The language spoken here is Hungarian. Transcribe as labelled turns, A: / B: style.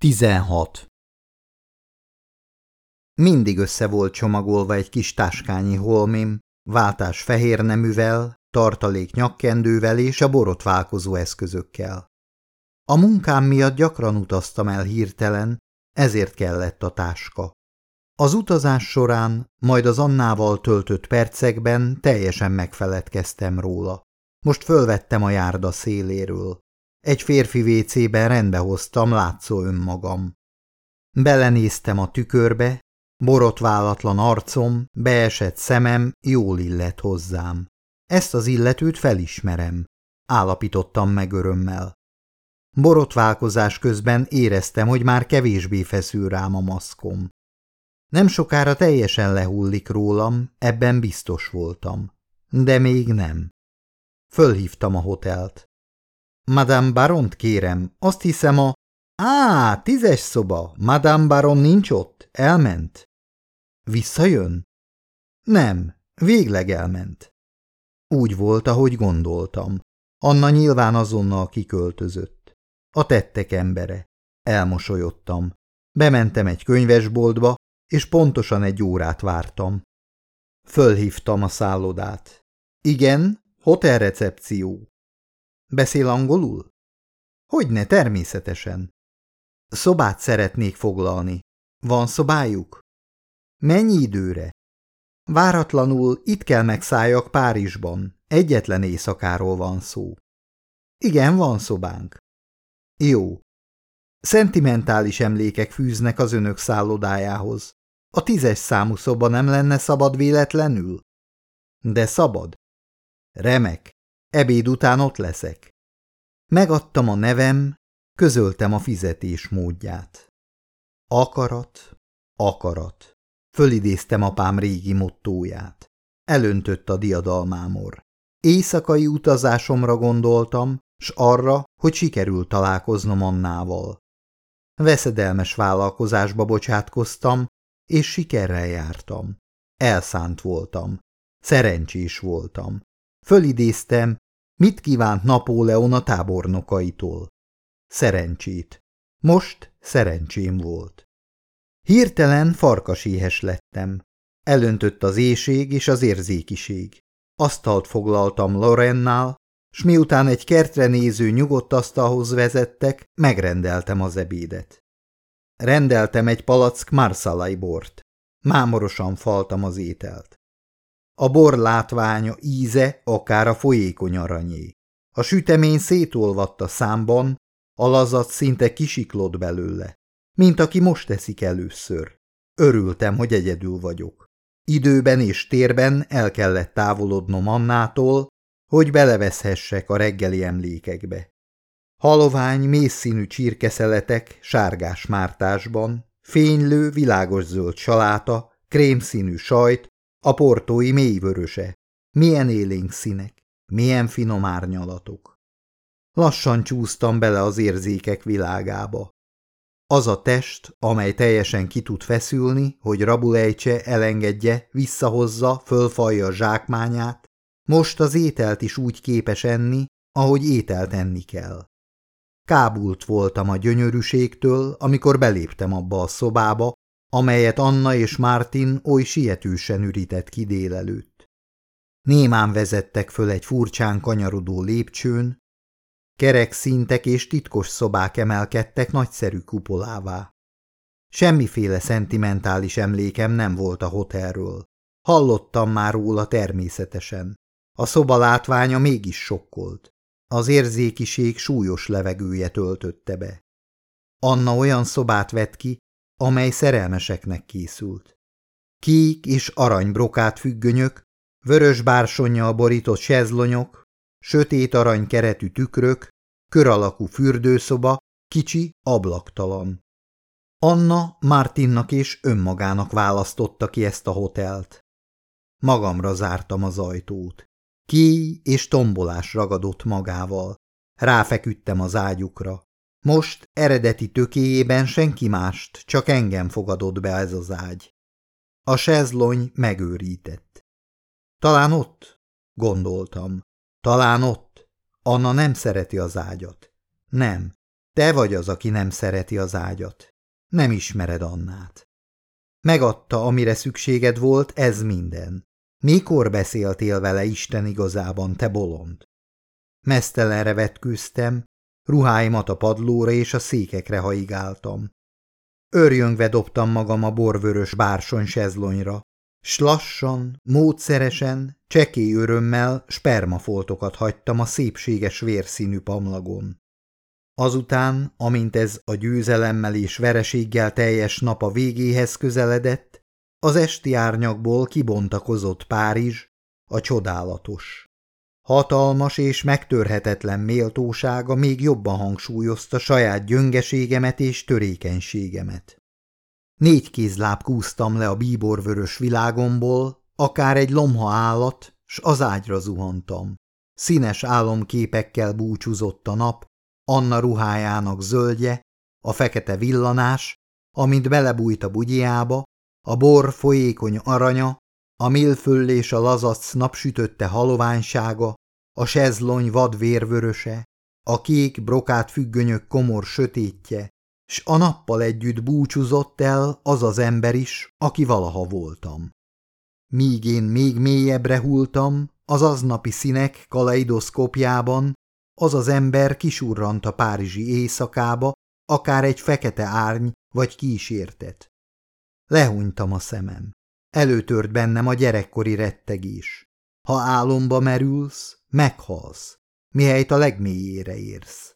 A: 16. Mindig össze volt csomagolva egy kis táskányi holmim, váltás fehér neművel, tartalék nyakkendővel és a borotválkozó eszközökkel. A munkám miatt gyakran utaztam el hirtelen, ezért kellett a táska. Az utazás során, majd az Annával töltött percekben teljesen megfeledkeztem róla. Most fölvettem a járda széléről. Egy férfi vécében rendbehoztam látszó önmagam. Belenéztem a tükörbe, borotválatlan arcom, beesett szemem jól illet hozzám. Ezt az illetőt felismerem, állapítottam meg örömmel. Borotválkozás közben éreztem, hogy már kevésbé feszül rám a maszkom. Nem sokára teljesen lehullik rólam, ebben biztos voltam. De még nem. Fölhívtam a hotelt. Madame Baront kérem, azt hiszem a... Á, tízes szoba, Madame Baron nincs ott, elment. Visszajön? Nem, végleg elment. Úgy volt, ahogy gondoltam. Anna nyilván azonnal kiköltözött. A tettek embere. Elmosolyodtam. Bementem egy könyvesboltba, és pontosan egy órát vártam. Fölhívtam a szállodát. Igen, hotelrecepció. Beszél angolul? Hogyne, természetesen. Szobát szeretnék foglalni. Van szobájuk? Mennyi időre? Váratlanul itt kell megszálljak Párizsban. Egyetlen éjszakáról van szó. Igen, van szobánk. Jó. Szentimentális emlékek fűznek az önök szállodájához. A tízes számú szoba nem lenne szabad véletlenül? De szabad. Remek. Ebéd után ott leszek. Megadtam a nevem, közöltem a fizetés módját. Akarat, akarat. Fölidéztem apám régi mottóját. Elöntött a diadalmámor. Éjszakai utazásomra gondoltam, s arra, hogy sikerült találkoznom Annával. Veszedelmes vállalkozásba bocsátkoztam, és sikerrel jártam. Elszánt voltam. Szerencsés voltam. Fölidéztem, mit kívánt Napóleon a tábornokaitól. Szerencsét. Most szerencsém volt. Hirtelen farkaséhes lettem. Elöntött az éjség és az érzékiség. Asztalt foglaltam Lorennál, s miután egy kertre néző nyugodt asztalhoz vezettek, megrendeltem az ebédet. Rendeltem egy palack marszalai bort. Mámorosan faltam az ételt. A bor látványa, íze akár a folyékony aranyé. A sütemény szétolvadt a számban, a lazat szinte kisiklott belőle, mint aki most teszik először. Örültem, hogy egyedül vagyok. Időben és térben el kellett távolodnom Annától, hogy beleveszhessek a reggeli emlékekbe. Halovány, mészszínű csirkeszeletek sárgás mártásban, fénylő, világos zöld saláta, krémszínű sajt, a portói mélyvöröse. Milyen élénk színek, milyen finom árnyalatok. Lassan csúsztam bele az érzékek világába. Az a test, amely teljesen ki tud feszülni, hogy rabulejcse elengedje, visszahozza, fölfalja a zsákmányát, most az ételt is úgy képes enni, ahogy ételt enni kell. Kábult voltam a gyönyörűségtől, amikor beléptem abba a szobába, amelyet Anna és Martin oly sietősen ürített ki. Némán vezettek föl egy furcsán kanyarodó lépcsőn, kerek szintek és titkos szobák emelkedtek nagyszerű kupolává. Semmiféle szentimentális emlékem nem volt a hotelről. Hallottam már róla természetesen. A szoba látványa mégis sokkolt. Az érzékiség súlyos levegője töltötte be. Anna olyan szobát vett ki, amely szerelmeseknek készült. Kék és aranybrokát függönyök, vörös bársonyjal borított sezlonyok, sötét arany keretű tükrök, kör alakú fürdőszoba, kicsi, ablaktalan. Anna Martinnak és önmagának választotta ki ezt a hotelt. Magamra zártam az ajtót. Ki és tombolás ragadott magával. Ráfeküdtem az ágyukra. Most eredeti tökéjében senki mást, csak engem fogadott be ez az ágy. A sezlony megőrített. Talán ott? Gondoltam. Talán ott. Anna nem szereti az ágyat. Nem. Te vagy az, aki nem szereti az ágyat. Nem ismered Annát. Megadta, amire szükséged volt, ez minden. Mikor beszéltél vele Isten igazában, te bolond? Mesztelenre vetkőztem, ruháimat a padlóra és a székekre haigáltam. Örjöngve dobtam magam a borvörös bársony sezlonyra, s lassan, módszeresen, csekély örömmel spermafoltokat hagytam a szépséges vérszínű pamlagon. Azután, amint ez a győzelemmel és vereséggel teljes nap a végéhez közeledett, az esti árnyakból kibontakozott Párizs, a csodálatos. Hatalmas és megtörhetetlen méltósága még jobban hangsúlyozta saját gyöngeségemet és törékenységemet. Négy kézláb kúztam le a bíborvörös világomból, akár egy lomha állat, s az ágyra zuhantam. Színes álomképekkel búcsúzott a nap, Anna ruhájának zöldje, a fekete villanás, amint belebújt a bugyjába, a bor folyékony aranya, a milföll és a lazac napsütötte haloványsága, a sezlony vadvérvöröse, a kék brokát függönyök komor sötétje, s a nappal együtt búcsúzott el az az ember is, aki valaha voltam. Míg én még mélyebbre hultam, az aznapi színek kaleidoszkópjában, az az ember kisurrant a párizsi éjszakába, akár egy fekete árny vagy kísértet. Lehúnytam a szemem. Előtört bennem a gyerekkori rettegés. Ha álomba merülsz, meghalsz, mihelyt a legmélyére érsz.